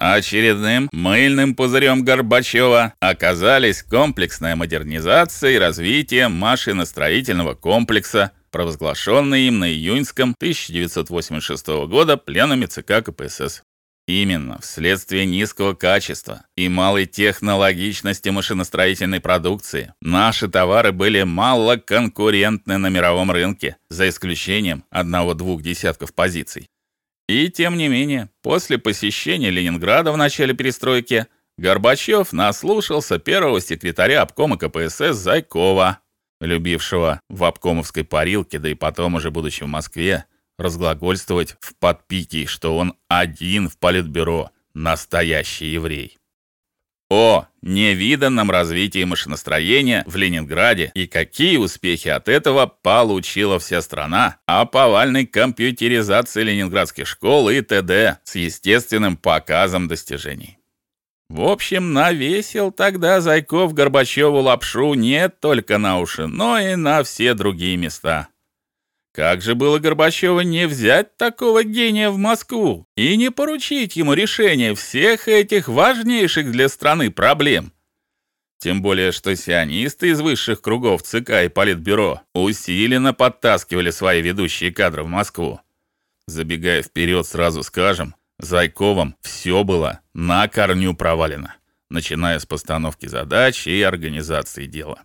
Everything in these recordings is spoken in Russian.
Очередным мыльным пузырем Горбачева оказались комплексная модернизация и развитие машиностроительного комплекса, провозглашенный им на июньском 1986 года пленуме ЦК КПСС. Именно вследствие низкого качества и малой технологичности машиностроительной продукции наши товары были мало конкурентны на мировом рынке, за исключением одного-двух десятков позиций. И тем не менее, после посещения Ленинграда в начале перестройки Горбачев наслушался первого секретаря обкома КПСС Зайкова, любившего в обкомовской парилке, да и потом уже будучи в Москве, разглагольствовать в подпитии, что он один в политбюро, настоящий еврей. О невиданном развитии машиностроения в Ленинграде и какие успехи от этого получила вся страна, о повальной компьютеризации ленинградских школ и т.д. с естественным показом достижений. В общем, навесил тогда Зайков Горбачеву лапшу не только на уши, но и на все другие места. Как же было Горбачеву не взять такого гения в Москву и не поручить ему решение всех этих важнейших для страны проблем? Тем более, что сионисты из высших кругов ЦК и Политбюро усиленно подтаскивали свои ведущие кадры в Москву. Забегая вперед, сразу скажем, Зайковым все было на корню провалено, начиная с постановки задач и организации дела.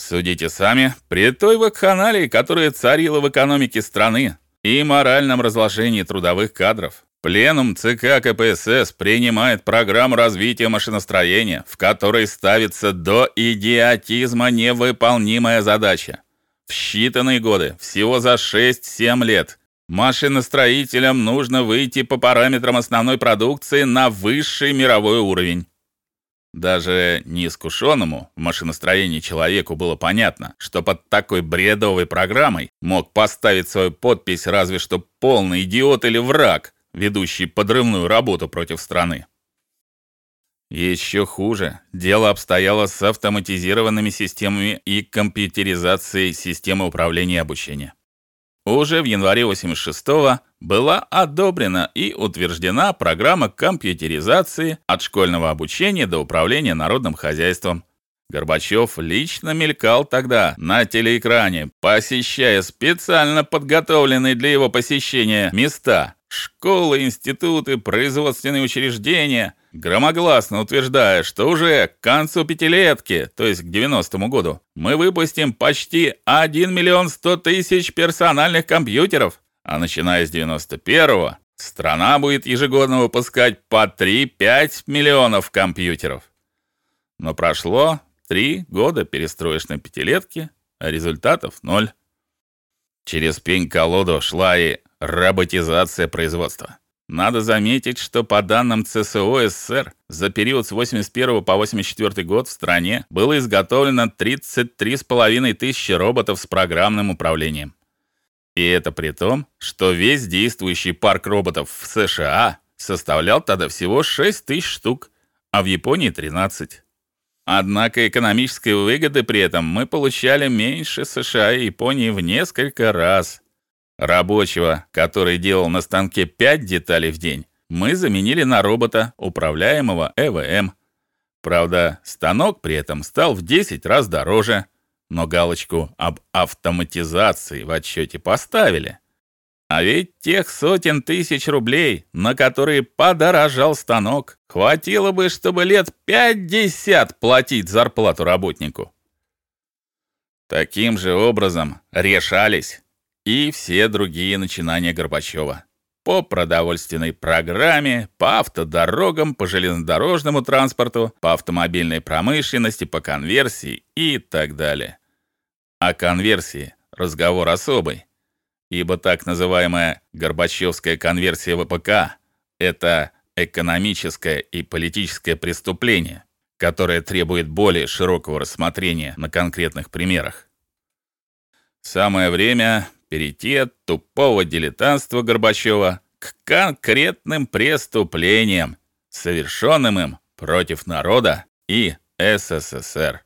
Судите сами, при той вакханалии, которая царила в экономике страны и моральном разложении трудовых кадров, Пленум ЦК КПСС принимает программу развития машиностроения, в которой ставится до идиотизма невыполнимая задача. В считанные годы, всего за 6-7 лет, машиностроителям нужно выйти по параметрам основной продукции на высший мировой уровень. Даже неискушенному в машиностроении человеку было понятно, что под такой бредовой программой мог поставить свою подпись разве что полный идиот или враг, ведущий подрывную работу против страны. Еще хуже, дело обстояло с автоматизированными системами и компьютеризацией системы управления и обучения. Уже в январе 86-го была одобрена и утверждена программа компьютеризации от школьного обучения до управления народным хозяйством. Горбачев лично мелькал тогда на телеэкране, посещая специально подготовленные для его посещения места: школы, институты, производственные учреждения, громогласно утверждая, что уже к концу пятилетки, то есть к 90-му году, мы выпустим почти 1 миллион 100 тысяч персональных компьютеров, а начиная с 91-го страна будет ежегодно выпускать по 3-5 миллионов компьютеров. Но прошло три года перестроечной пятилетки, а результатов ноль. Через пень-колоду шла и роботизация производства. Надо заметить, что по данным ЦСО СССР за период с 81 по 84 год в стране было изготовлено 33,5 тысячи роботов с программным управлением. И это при том, что весь действующий парк роботов в США составлял тогда всего 6 тысяч штук, а в Японии 13. Однако экономической выгоды при этом мы получали меньше США и Японии в несколько раз. Рабочего, который делал на станке 5 деталей в день, мы заменили на робота, управляемого ЭВМ. Правда, станок при этом стал в 10 раз дороже, но галочку об автоматизации в отчете поставили. А ведь тех сотен тысяч рублей, на которые подорожал станок, хватило бы, чтобы лет 50 платить зарплату работнику. Таким же образом решались и все другие начинания Горбачева. По продовольственной программе, по автодорогам, по железнодорожному транспорту, по автомобильной промышленности, по конверсии и так далее. О конверсии разговор особый, ибо так называемая Горбачевская конверсия ВПК это экономическое и политическое преступление, которое требует более широкого рассмотрения на конкретных примерах. Самое время перейти от тупого дилетантства Горбачева к конкретным преступлениям, совершенным им против народа и СССР.